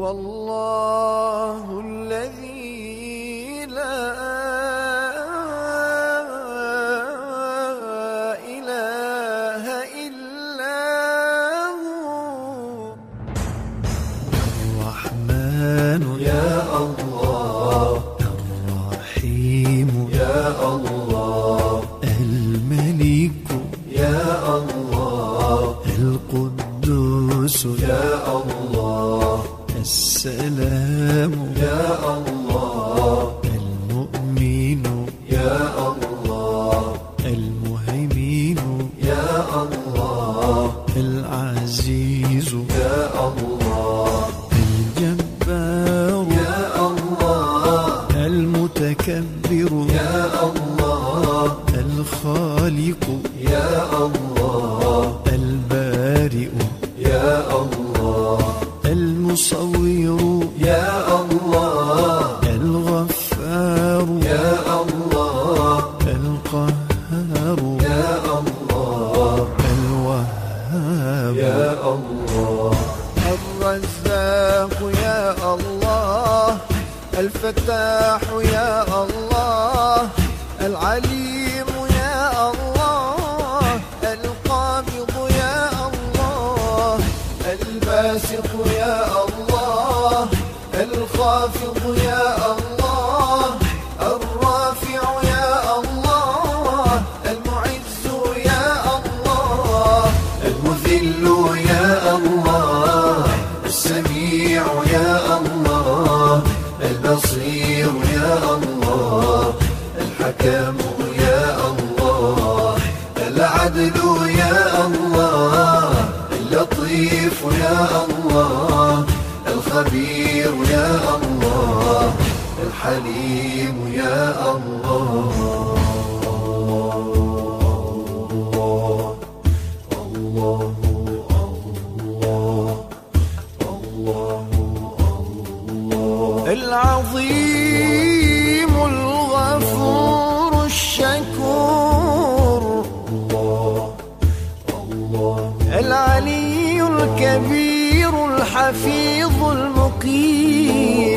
والله الله المهيمن. يا الله. العزيز. يا الله. الجبار. يا الله. المتكبر. يا الله. الخالق. يا الله. البارئ. يا الله. الفتاح يا الله العليم العدل يا الله اللطيف يا الله الخبير يا الله الحليم يا الله العظيم الحفيظ المقيم.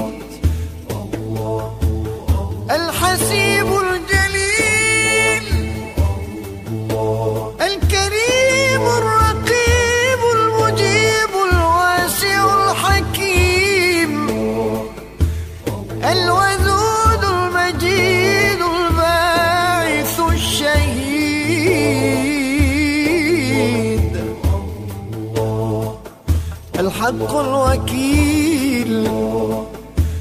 الحق الوكيل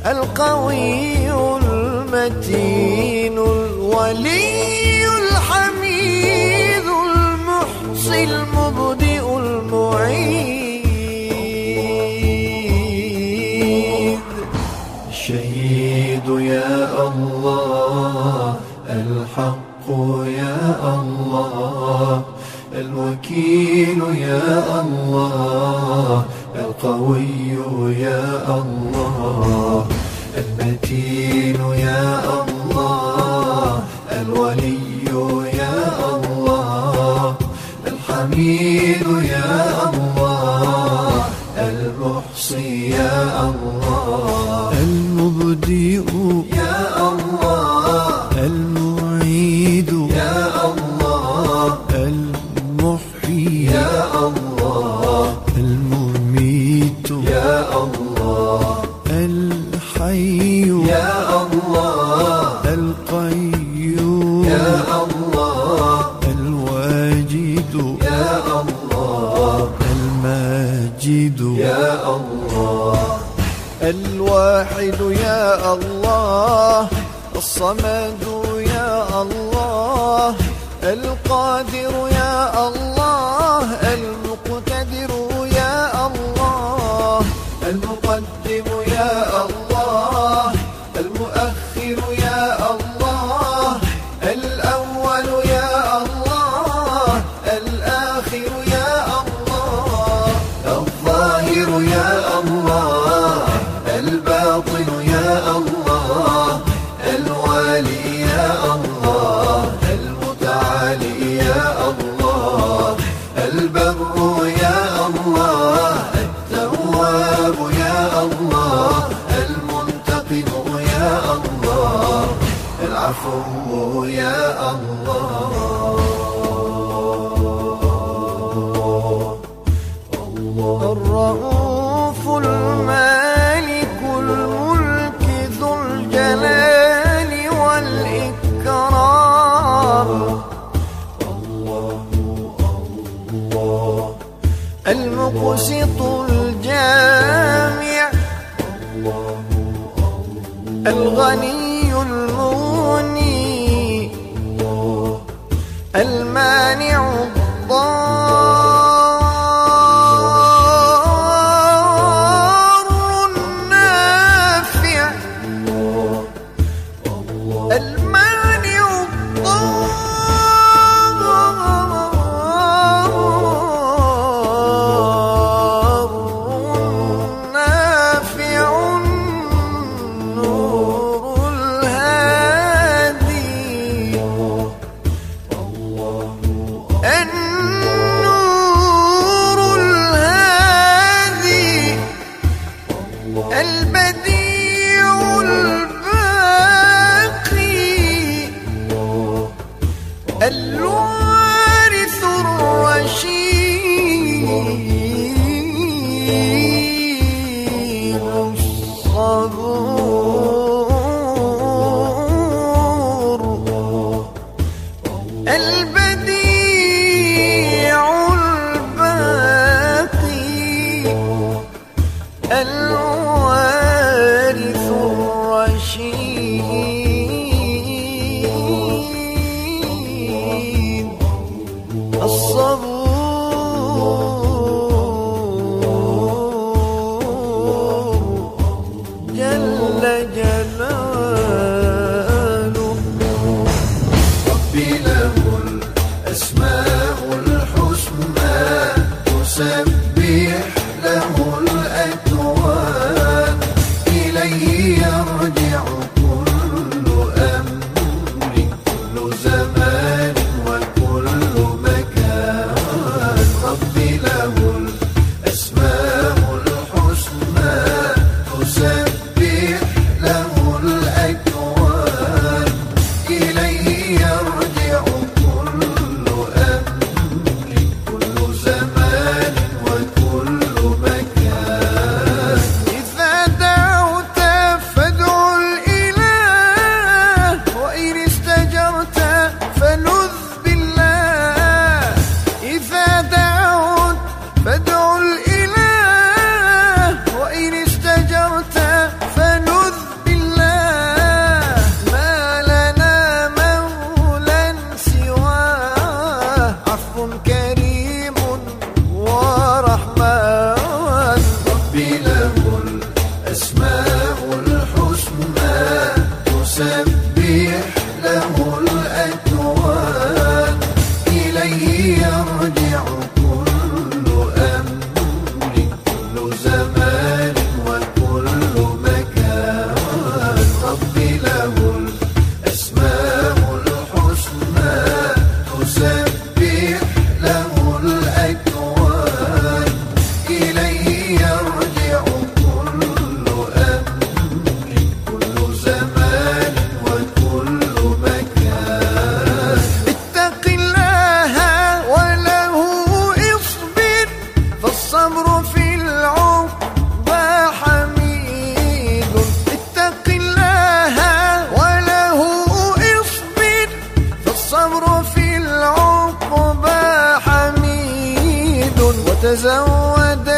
القوي المتين الولي الحميد المحصي المبدئ المعيد الشهيد يا الله، الحق يا الله، الوكيل يا الله القوي يا الله، المتين يا الله، الولي يا الله، الحميد يا الله، المحصي يا الله، المبدئ يا الله الواجد يا الله الماجد يا الله الواحد يا الله الصمد يا الله القادر يا الله يا الله العفو يا الله الله الرؤوف المالك الملك ذو الجلال والإكرام. الله الله. المقسط غنی تزود